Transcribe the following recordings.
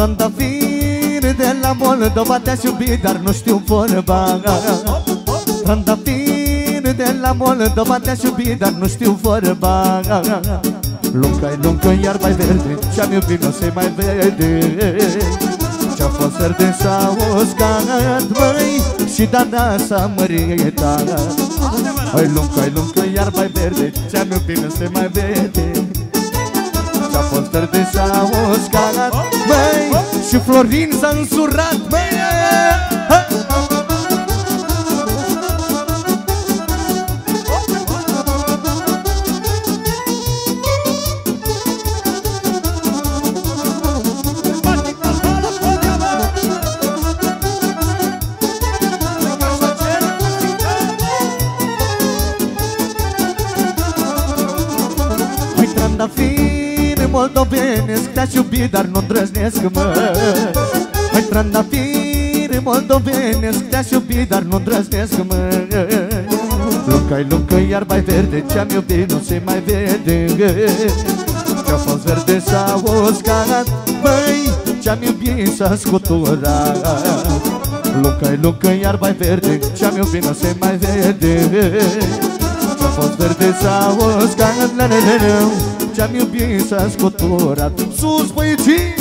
Păi trandafir de la Moldova Te-aș iubi, dar nu știu vorba. Trandafir de la Moldova Te-aș iubi, dar nu știu vorba. Lunga-i lungă, iar mai verde Și-am iubit, nu se mai vede. Ce-a fost verde s-a uscat, măi Și da s-a măritat Hai lungă, lungă, iar mai verde Ce-am iubit, nu se mai vede Ce-a fost verde s-a uscat, măi Și Florin s-a însurat, măi moldovenesc Te-aș iubi, dar nu îndrăznesc, mă. Hai trandafir moldovenesc Te-aș iubi, dar nu îndrăznesc, mă. Lunca-i luncă, iar mai verde Ce-am iubit nu se mai vede Ce-a fost verde s-a uscat Băi, ce-am iubit s-a scuturat. Lunca-i luncă, iar mai verde Ce-am iubit nu se mai vede Ce-a fost verde s-a uscat la, la, la, la. Ce-am iubit s-a scuturat Sus băieții!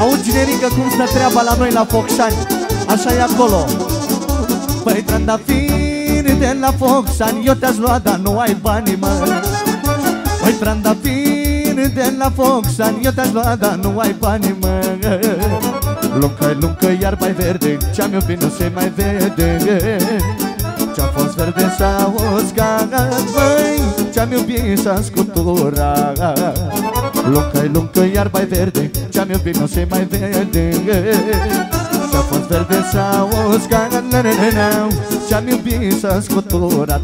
Auzi, generică, cum stă treaba la noi la Focșani Așa e acolo. Păi trandafiri de la Focșani Eu te-aș lua, dar nu ai bani, mă Păi trandafiri de la Focșani Eu te-aș lua, dar nu ai bani, mă. Luncă-i luncă, iar mai verde Ce-am iubit nu se mai vede. Ce-a fost verde s-a uscat, măi Ce-am iubit s-a scuturat Luncă-i luncă, iar mai verde Ce-am iubit nu se mai vede. Ce-a fost verde s-a uscat Ce-am iubit s-a scuturat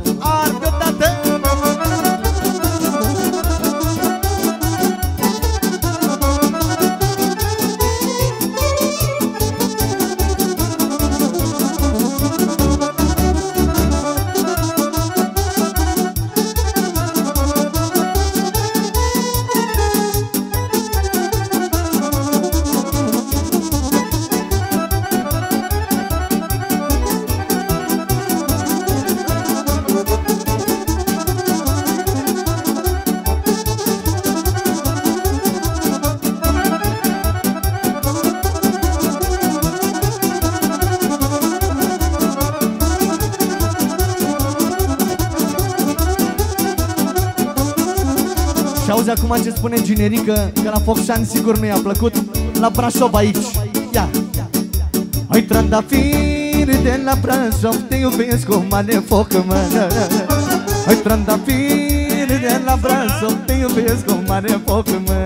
auzi acum ce spune generică Că la Focșani sigur nu i-a plăcut. La Brașov aici. Ia. Hai trandafiri de la Brașov Te iubesc cu mare foc, mă. Hai trandafiri de la Brașov Te iubesc cu mare foc, mă.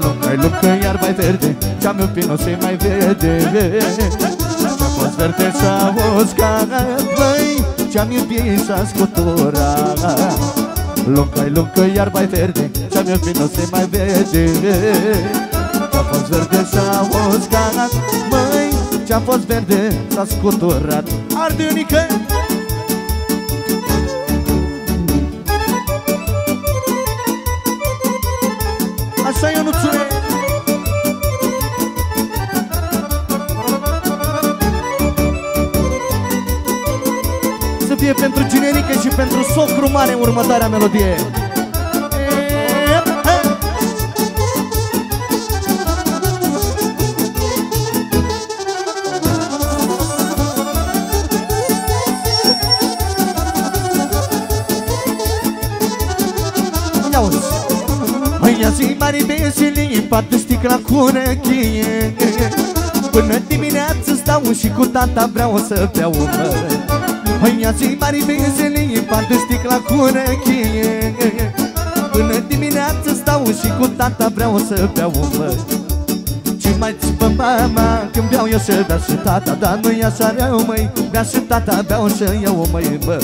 Luncă-i luncă, iar mai verde Ce-am iubit nu se mai vede. Ce-a fost verde s-a uscat, băi Ce-am iubit s-a scuturat Luncă-i luncă, iar mai verde Ce-am iubit nu se mai vede. Ce-a fost verde s-a uscat Măi, ce-a fost verde s-a scuturat. Arde socru mare următoarea melodie. Ia uzi. Măi, ia zi mari veseli Pat sticla cu rechie Până dimineață stau și cu tata vreau să beau mă Măi, ia zi mari veseli Pat sticla cu rechie Până dimineață stau și cu tata vreau să beau mă Ce mai țipă mama când beau eu să dau și tata Dar nu-i așa rău, măi. Bea și tata beau și eu, măi, mă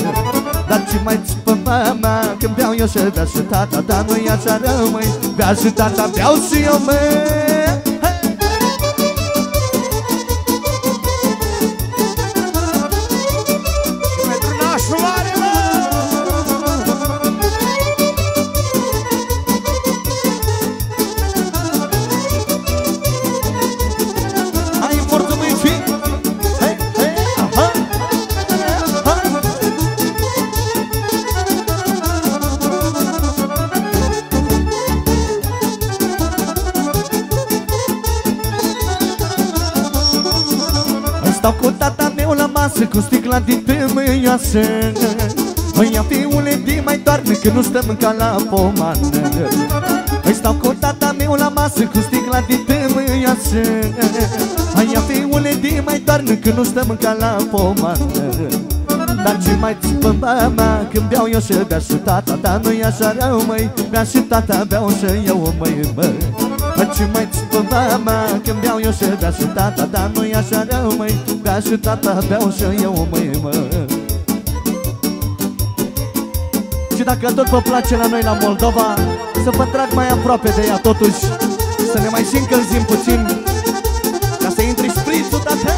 Dar ce mai țipă mama Când beau eu și bea și tata Dar nu-i așa rău, măi. Bea și tata, beau și eu, măi tămâioasă Măi ia fiule din mai doarme Că nu stăm ca la pomană. Îi stau cu tata meu la masă Cu sticla din tămâioasă Măi ia fiule din mai doarme Că nu stăm ca la pomană. Dar ce mai țipă mama Când beau eu și bea și tata Dar nu-i așa rău, măi. Bea și tata, beau și eu, măi, măi. Ce mai țipă mama Când beau eu și bea și tata Dar nu-i așa rău, măi. Bea și tata, beau și eu, măi, măi Și dacă tot vă place la noi la Moldova Să vă trag mai aproape de ea totuși Să ne mai și încălzim puțin Ca să intri spritul, tata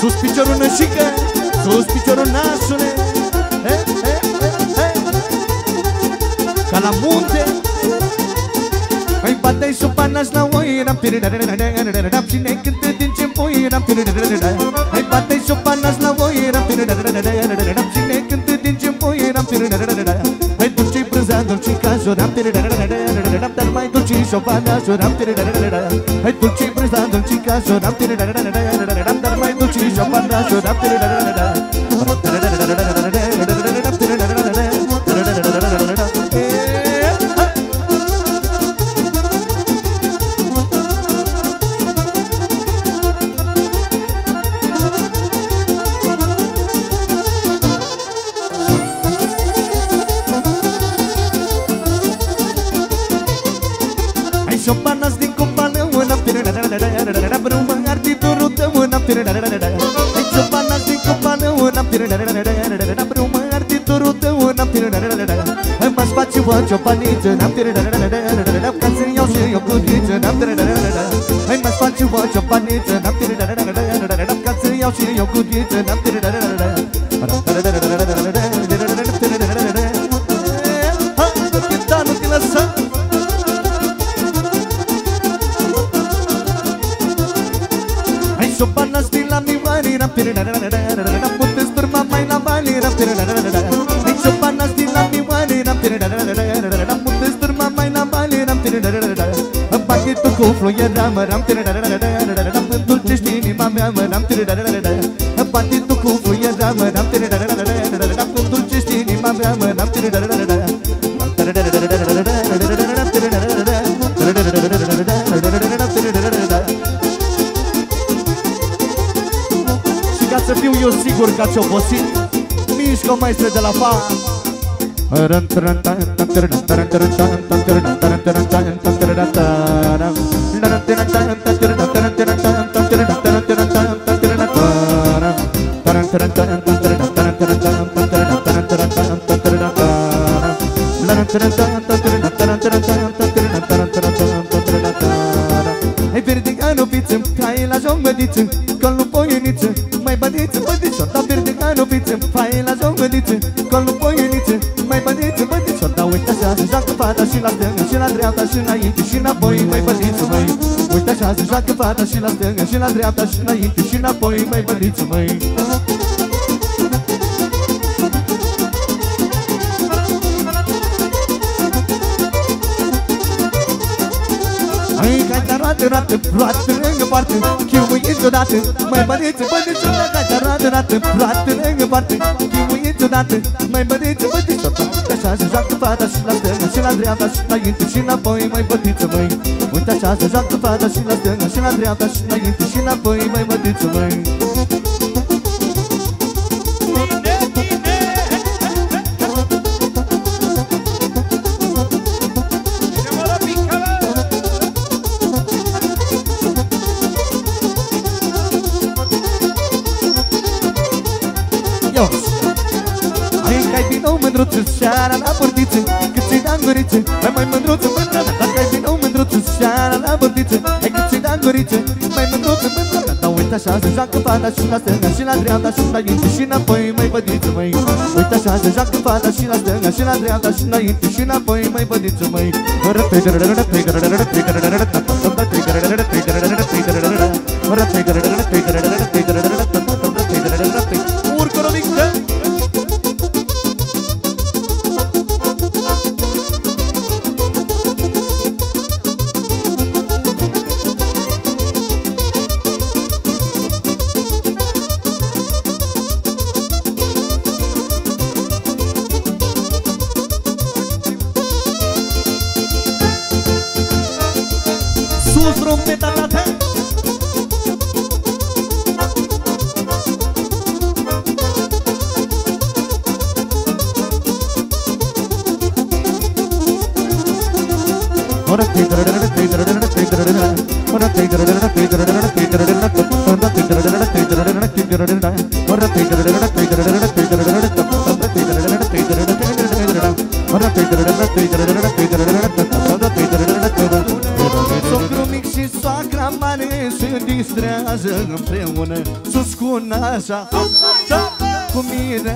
Sus piciorul nășică Sus piciorul nașule Ca la munte Mai bate și panas la oira Cine cântă din ce boira Mai bate și panas la oira Cine cântă din ce boira Mai dulce brânza, dulce cajul Dar mai dulce și o panas Mai dulce brânza, dulce cajul Dar mai dulce și o panas faci o paniță N-am Ca să iau și eu putiță N-am Hai mă faci faci o paniță N-am Ca să iau și eu putiță N-am Nu te lăsa Hai și o pana stil la mi mari N-am Puteți turma mai la bani N-am Pachetul cu fluiera mă ram În dulcești inima mea mă ram Pachetul cu fluiera mă ram În dulcești inima mea mă ram Și ca să fiu eu sigur că ați obosit Mișcă maestre de la fa Hai verdigano piță, hai la jongădiță Că nu poieniță, mai bădiță, bădiță Da verdigano piță, hai la jongădiță Că nu poieniță, așa, se joacă fata și la stânga Și la dreapta și înainte și înapoi Mai bădiță, măi Uite așa, se joacă fata și la stânga Și la dreapta și înainte și înapoi Mai bădiță, măi roată, roată, roată lângă poartă Chimuiți odată, mai băneți, băneți o dată Roată, roată, roată lângă poartă Chimuiți odată, mai băneți, băneți o dată Așa se joacă fata și la stânga și la dreapta Și înainte și înapoi, mai bătiță, măi Uite așa se joacă fata și la stânga și la dreapta Și înainte și înapoi, mai bătiță, măi mândruță seara la portiță Cât ți-i da guriță Mai mai mândruță mândră Dacă ai vin nou mândruță seara la portiță Hai cât ți-i da guriță Mai mândruță mândră Dar uite așa se joacă fata și la stânga și la dreapta și înainte și înapoi mai bădiță măi Uite așa se joacă fata și la stânga și la dreapta și înainte și înapoi mai bădiță măi Urcă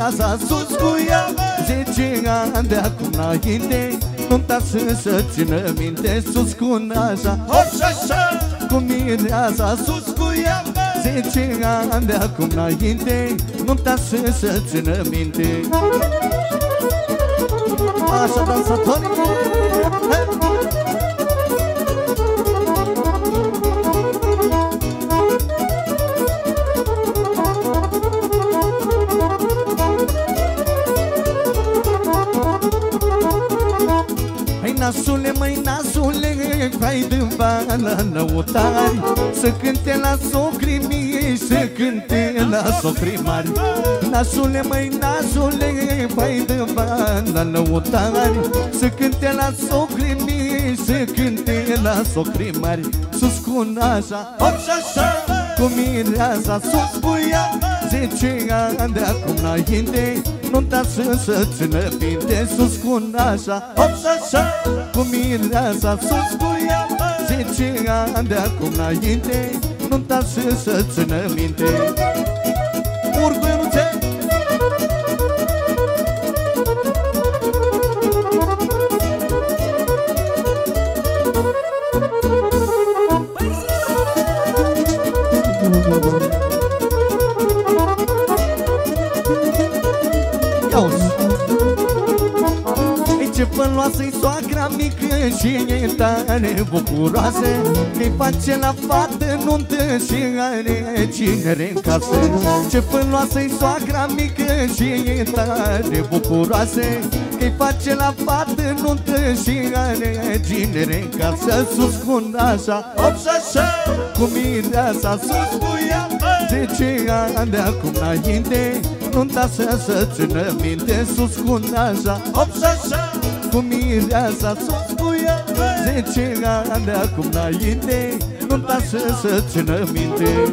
mireasa sus cu ea Zece ani de acum înainte. Nu-mi să să țină minte Sus cu nașa. Cu mireasa sus cu ea Zece ani de acum înainte. Nu-mi să să țină minte. Așa dansatorii Hey! Nasule, măi nasule, hai dâmba la lăutari Să cânte la socrii mie, să cânte la socrii mari. Nasule, măi nasule, hai dâmba la lăutari Să cânte la socrii mie, să cânte la socrii mari. Sus cu nașa, hop și așa, cu mireasa sus cu ea Zece ani de acum înainte Nu-mi să să țină minte Sus cu nașa, hop și așa Cu mireasa sus cu ea Zece ani de acum înainte Nu-mi să să țină minte. Urcă Ei ce făloasă-i soacra mică Și e tare bucuroasă. Că-i face la fată nuntă Și are cinere în casă. Ce făloasă-i soacra mică Și e tare bucuroasă. Că-i face la fată nuntă Și are cinere în casă. Sus cu nașa, hop și așa Cu mireasa sus cu ea Zece ani de acum înainte? Nu-mi să să țină minte Sus cu nașa, hop și așa Cu mireasa sus cu ea Zece ani de acum înainte Nu-mi să să țină minte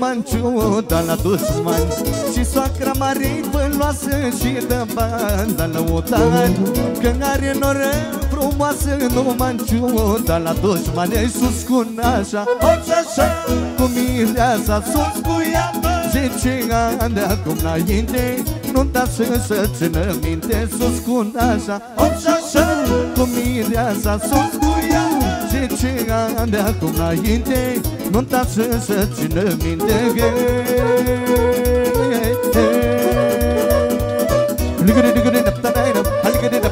Nu manciuda la dușmani Și soacra mare mânoasă Și dă bana lăutari. Că are noră frumoasă Nu manciuda la dușmani Ei sus cu nașa Hop și așa Cu mireasa sus cu ea Zece ani de acum înainte Nu-mi să să țină minte. Sus cu nașa Hop și așa Cu mireasa sus cu ea Zece ani de acum înainte Nu-mi să să țină minte nuntă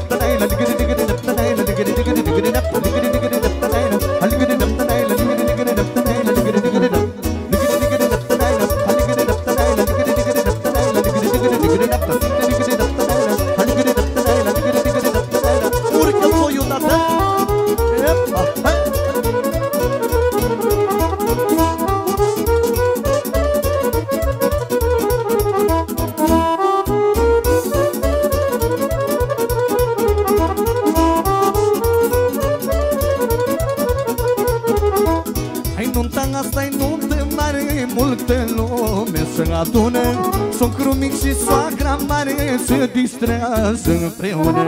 distrează împreună.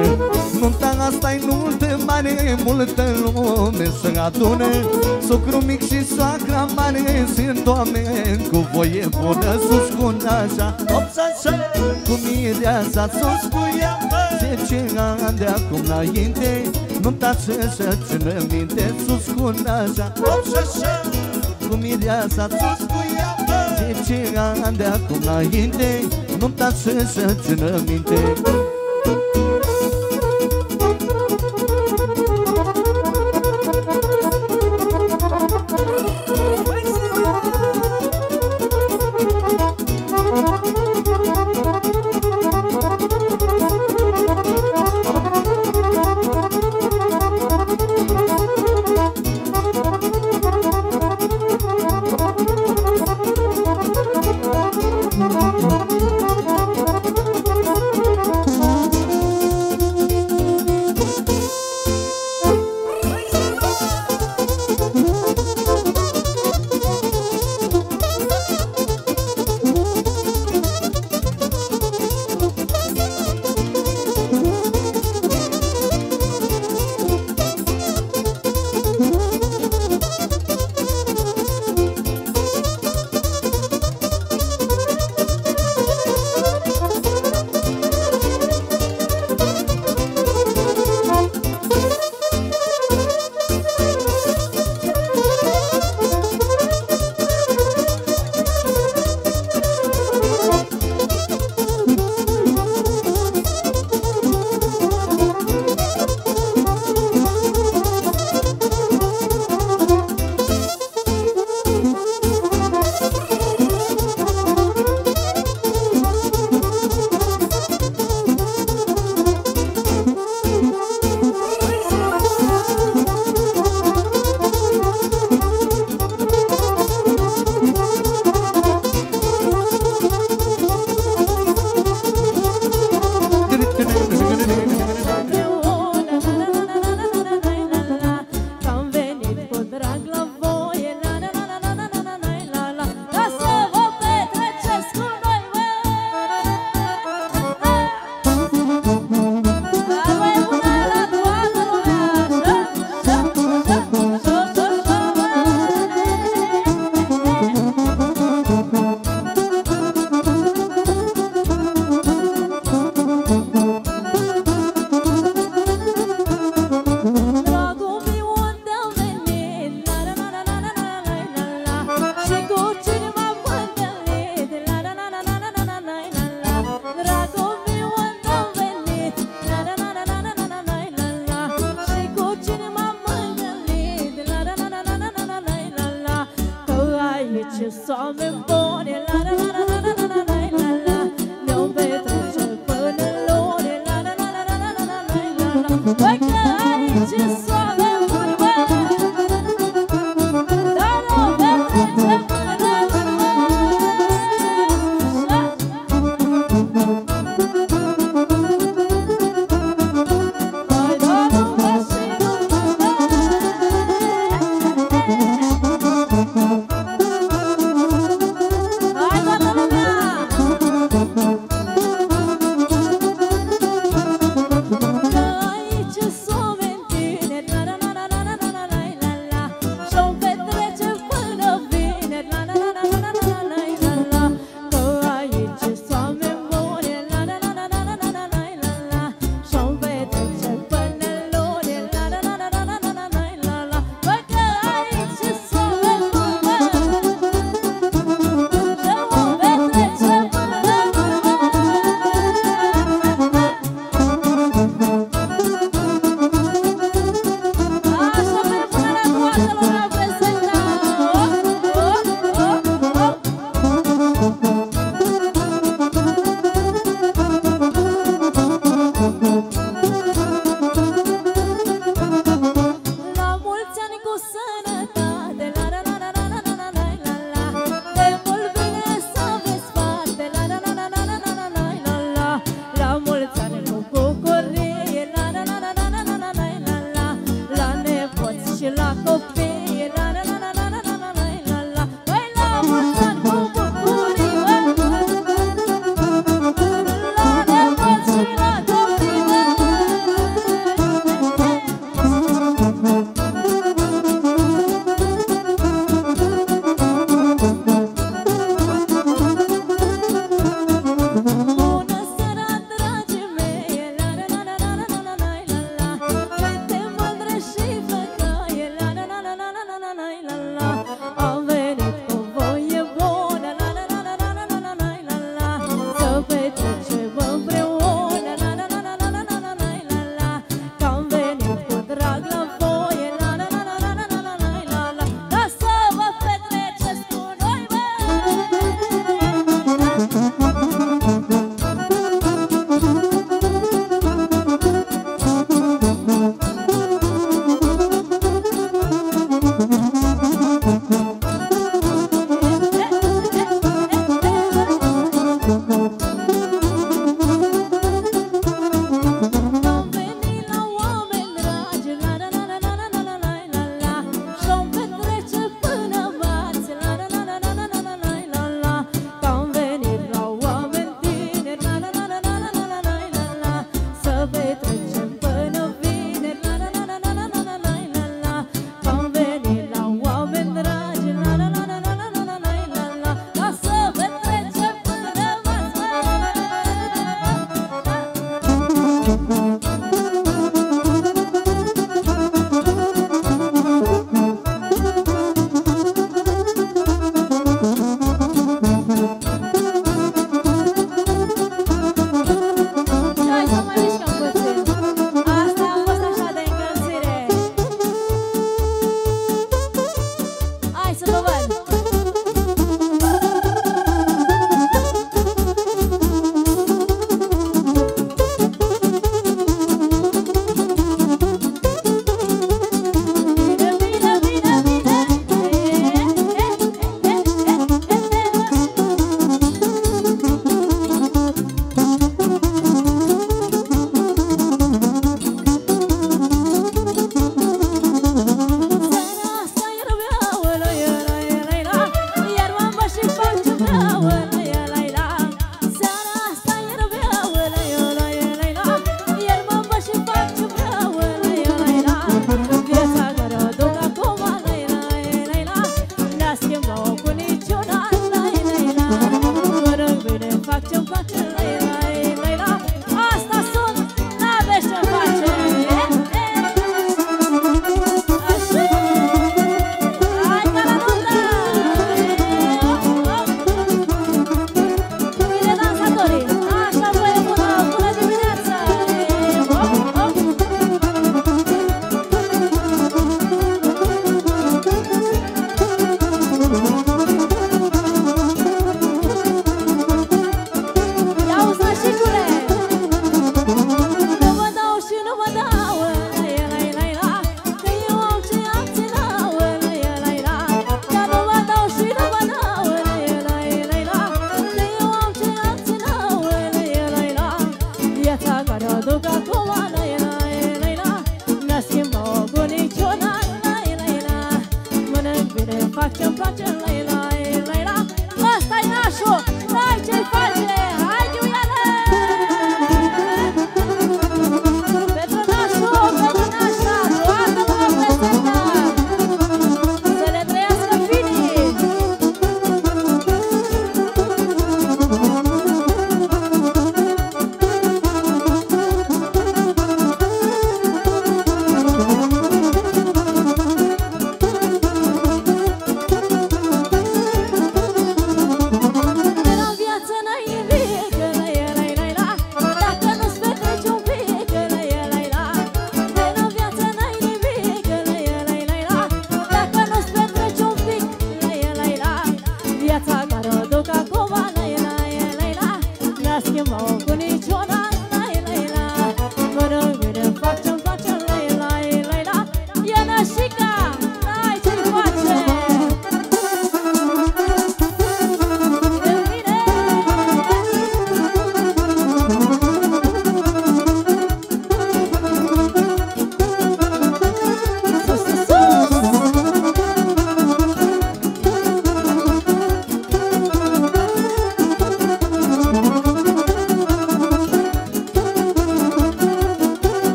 Nunta asta e nuntă mare Multă lume să adune. Socru mic și soacra mare Sunt oameni cu voie bună Sus cu nașa. Cu mireasa sus cu ea Zece ani de acum înainte Nunta să țină minte Sus cu nașa. Cu mireasa sus cu ea Zece ani de acum înainte Nunta să țină minte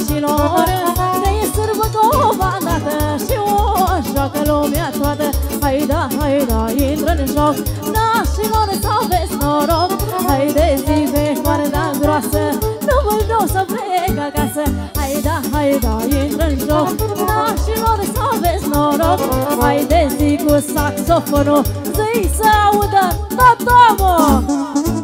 fraților Ne e sărbătova dată și o joacă lumea toată. Hai da, hai da, intră în joc Nașilor să aveți noroc. Hai de zi pe coarda groasă Nu vă dau să plec acasă. Hai da, hai da, intră în joc Nașilor să aveți noroc. Hai de zi cu saxofonul Zi să audă tot omul.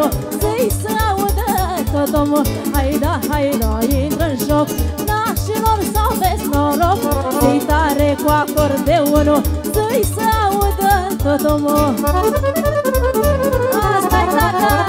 domnul Să-i să audă tot omul. Hai da, hai da, intră în joc. Nașilor sau vezi noroc. Fii tare cu acordeonul. Să-i să audă tot omul. Asta-i tata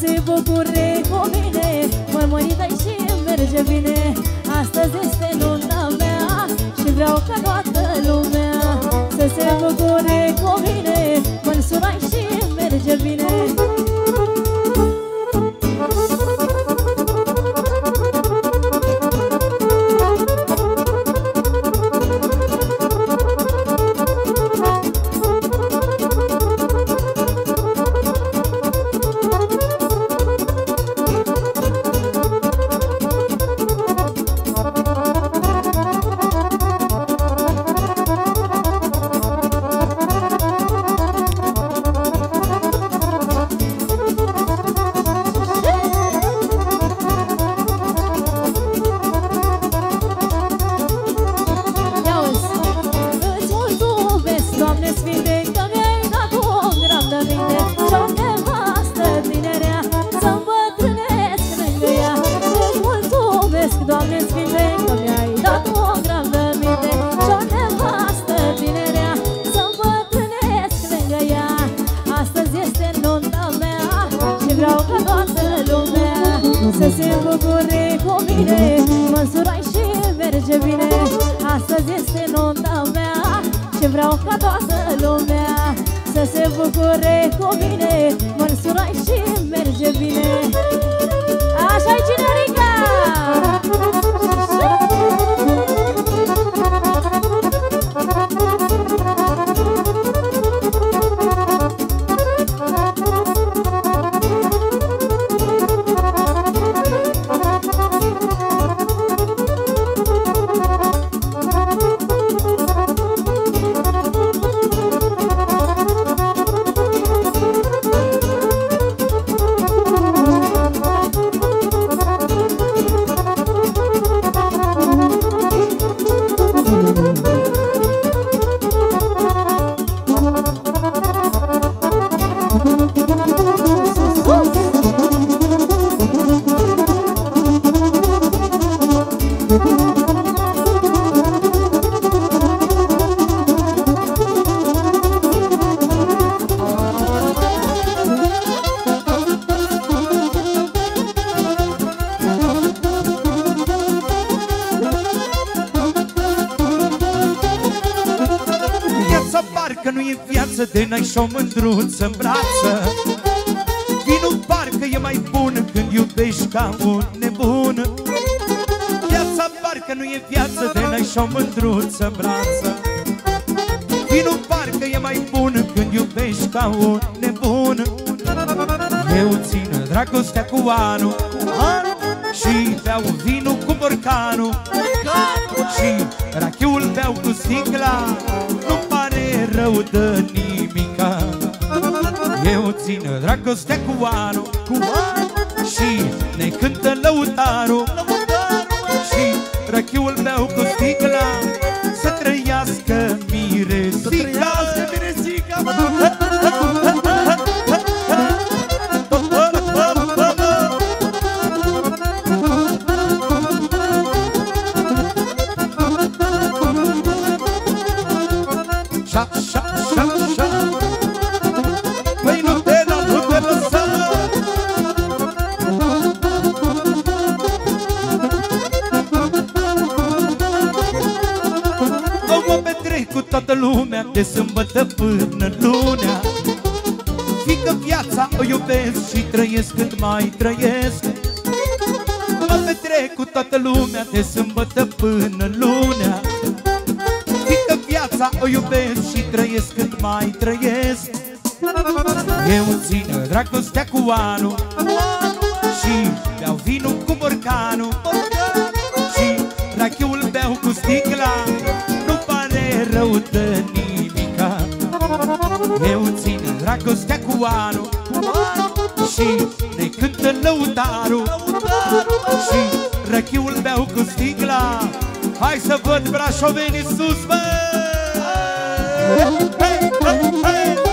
se bucure cu mine. Mărmărită și merge bine. Astăzi este luna mea Și vreau ca toată lumea Să se bucure cu mine. Mă și merge bine și o mândruță în brață. Vinul parcă e mai bun când iubești ca un nebun. Viața parcă nu e viață de n-ai și o mândruță în brață. Vinul parcă e mai bun când iubești ca un nebun. Eu țin dragostea cu anul Și beau vinul cu borcanul. Și rachiul beau cu sticla Nu pare rău de nimica Eu țin dragostea cu anul, cu anul Și ne cântă lăutarul, lăutarul Și rachiul beau cu mai trăiesc. Mă petrec cu toată lumea De sâmbătă până lunea. Fiindcă viața o iubesc și trăiesc cât mai trăiesc. Eu țin dragostea cu anul Și beau vinul cu borcanul. Și rachiul beau cu sticla Nu pare rău de nimica. Eu țin dragostea cu anul Și ne cântă lăutarul Și rachiul beau cu sticla Hai să văd brașovenii sus, bă! Hey, hey, hey!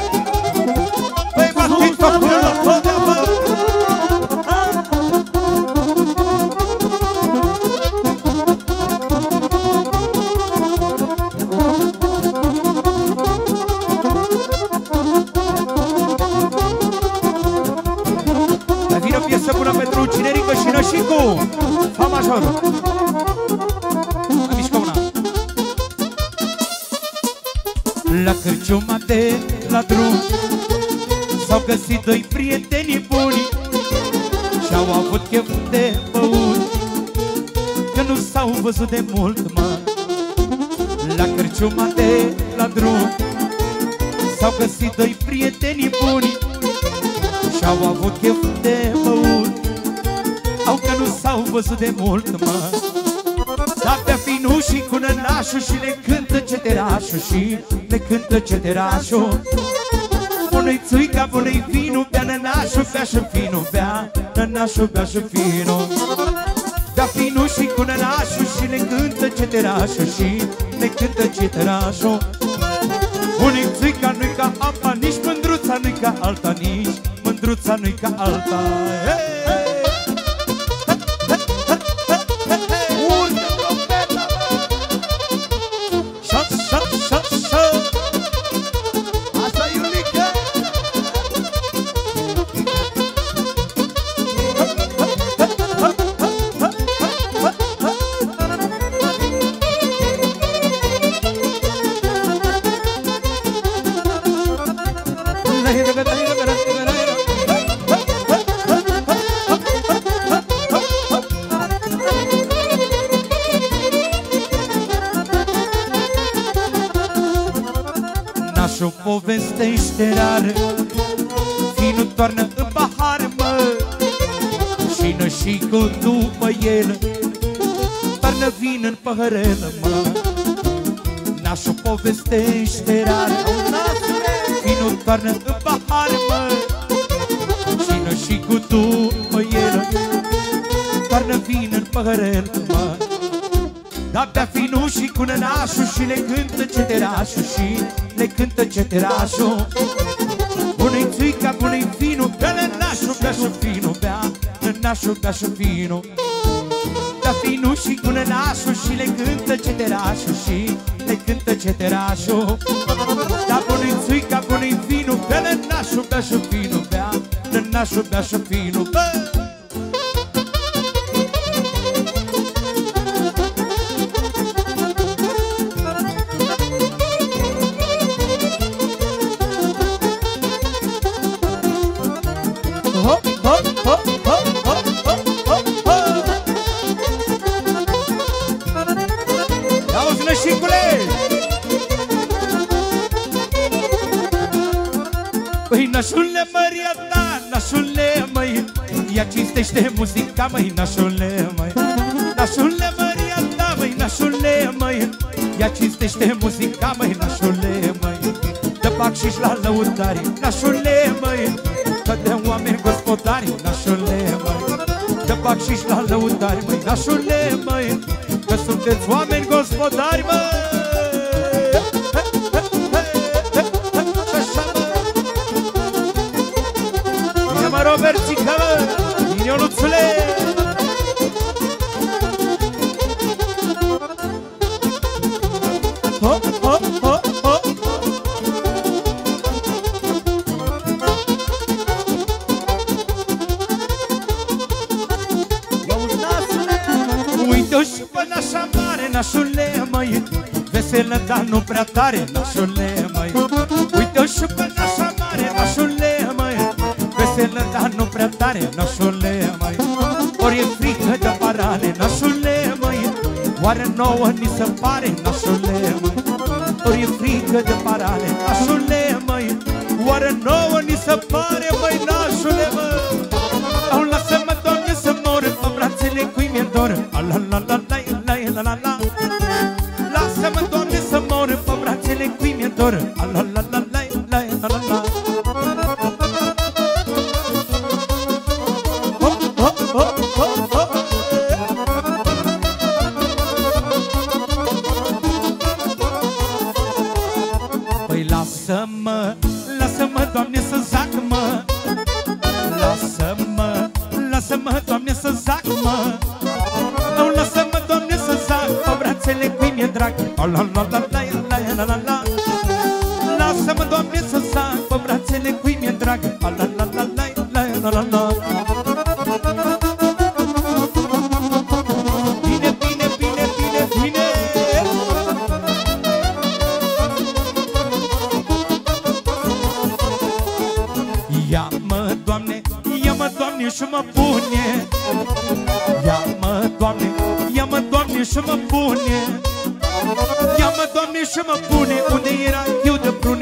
Doi prieteni buni Și-au avut chef de băut Că nu s-au văzut de mult, mă. La cârciuma de la drum S-au găsit doi prieteni buni și-au avut chef de băut Au că nu s-au văzut de mult, mă. Dar pe finu și cu nănașul Și le cântă ceterașul Și le cântă ceterașul Bună-i țuica, bună-i vinul Bea nănașul, bea și finul Bea nănașul, bea și finul Bea finul și cu nănașul Și le cântă ceterașul Și le cântă ceterașul Unii țica nu-i ca apa, nici mândruța nu-i ca alta, nici mândruța nu-i ca alta. Hey! Și nășicul după el Toarnă vin în păhărelă, mă. Nașul povestește rar Finul toarnă în pahar, mă. Și nășicul după el Toarnă vin în păhărelă, mă. Da bea finul și cu nănașul Și le cântă ceterașul Și le cântă ceterașul nănașul, bea și finul Da finul și cu nănașul Și le cântă ceterașul Și le cântă ceterașul. Da bună-i țuica, bună-i vinul Bea nănașul, bea și finul Bea nănașul, bea și finul muzica, măi, nașule, măi. Nașule, măria ta, măi, nașule, măi. Ia cinstește muzica, măi, nașule, măi. Dă bac și la lăutari, nașule, măi. Că de oameni gospodari, nașule, măi. Dă bac și la lăutari, măi, nașule, măi. Că sunteți oameni gospodari, măi nouă ni se pare nașule Ori e frică de parale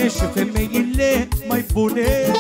și femeile mai bune.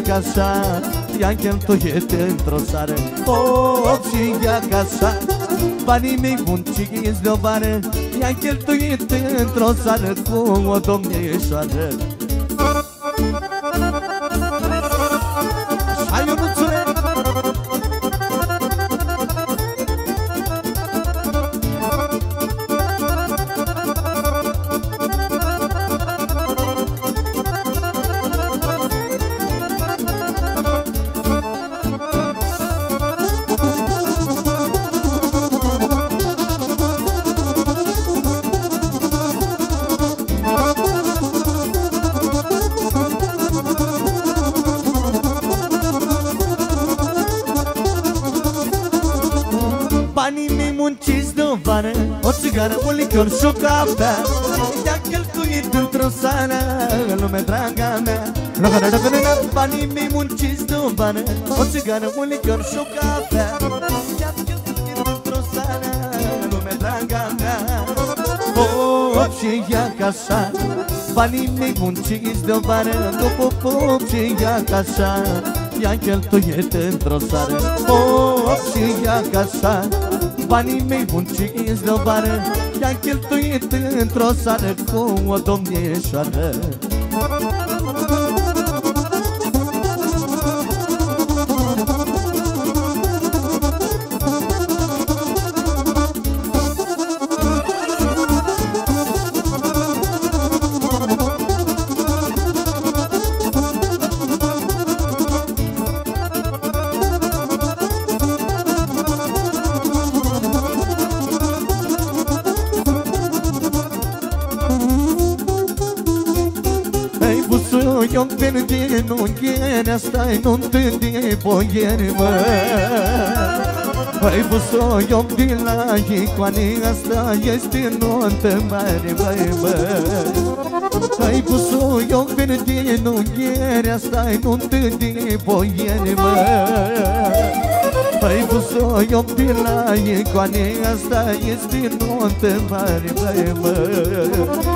casa Ia cheltuiește într-o seară Pop și ia casa Banii mei munciți de-o bară Ia cheltuiește într-o seară Cu o domnișoară. tovare O țigara, o licor și o cafea Te-a călcuit într-o sală În lume draga mea Lohana, lohana, banii mei munciți tovare O țigara, o licor și o cafea Te-a călcuit într-o sală În lume draga mea Pop și ia casa Banii mei munciți deovară După pop și ia casa Ia cheltuiet într-o sară Pop și ia casa Banii mei munciți de vară I-am cheltuit într-o seară Cu o domnieșoară. nu ghiere asta e nu tândi poiere, mă. Băi, buso, eu din la icoane, asta este nuntă mare, băi, bă Ai buso, eu vin din nu ghiere, asta e nu tândi poiere, mă. Băi, buso, eu din la icoane, asta este nuntă mare, băi, bă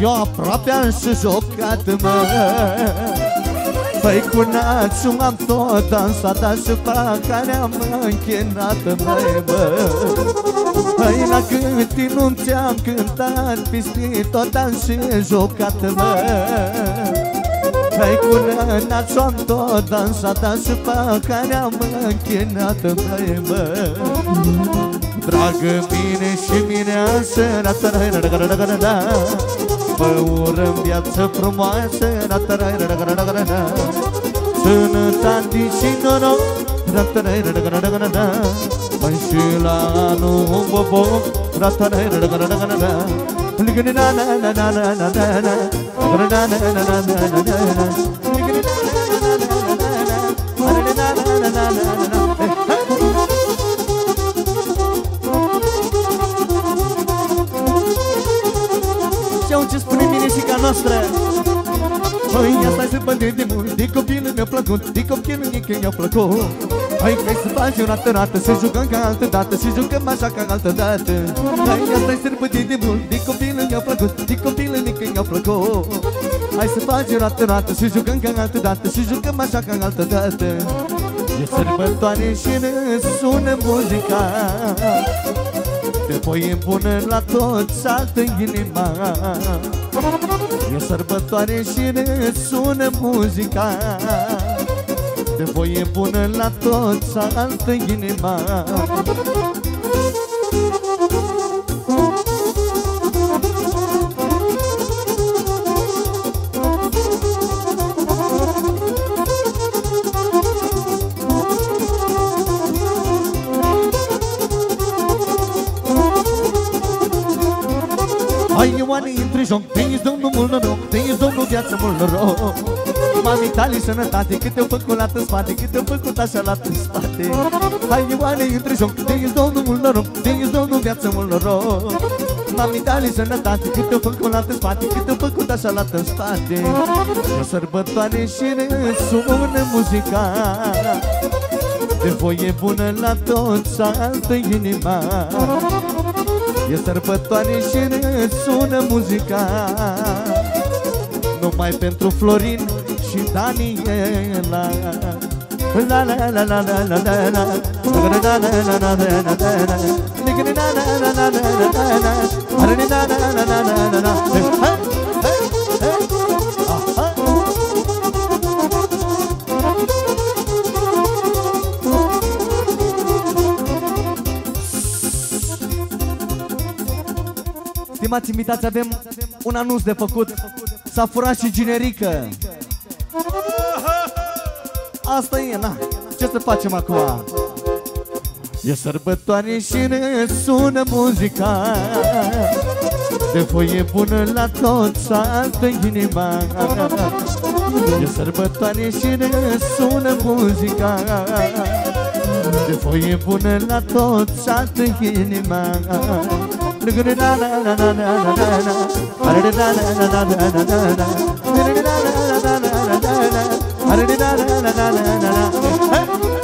Eu aproape am și jocat, mă. Păi cu națul am tot dansat Dar și pa care am închinat, mai bă Păi la cât nu ți-am cântat Pistii tot am și jocat, mă. Păi cu națul am tot dansat Dar și pa care am închinat, mai bă Dragă mine și mine asă La ta la la la la la la pe Vă urăm viață frumoasă Sănătate și noroc Mai și la anul un bobo Ligă-ne na na na na na na na na na na na na na na na Măi, asta se băde de mult De copil mi-a plăcut De copil nici mi-a plăcut. Hai că să faci o rată, rată Să jucăm ca altă dată Și jucăm așa ca altă dată. Hai, asta se băde de mult De copil mi-a plăcut De copil nici mi-a plăcut. Hai să faci o rată, rată Și jucăm ca altă dată Și jucăm așa ca altă dată. E sărbătoare și ne sună muzica. Te voi îmbună la toți altă inima. E sărbătoare și ne sună muzica. De voie bună la toți altă inima. Ai, Ioane, intră joc, viață mult noroc. Mami tale sănătate, cât te-au făcut în spate Cât te-au făcut așa la în spate. Hai Ioane, intră joc, te ești domnul mult noroc Te ești domnul viață mult noroc. Mami tale sănătate, cât te-au făcut în spate Cât te-au făcut așa la în spate. O sărbătoare și sună muzica De voie bună la toți, altă inima. E sărbătoare și sună muzica numai pentru Florin și Daniela. La la la la la la la la. Stimați invitați, avem un anunț de făcut. S-a furat și generică Asta e, na. Ce să facem acum? E sărbătoare și ne sună muzica. De foie bună la tot să altă inima. E sărbătoare și ne sună muzica. De foie bună la tot să altă inima. గురు నా నా నా నా నా నా నా అరడి నా నా నా నా నా నా నా అరడి నా నా నా నా నా నా అరడి నా నా నా నా నా నా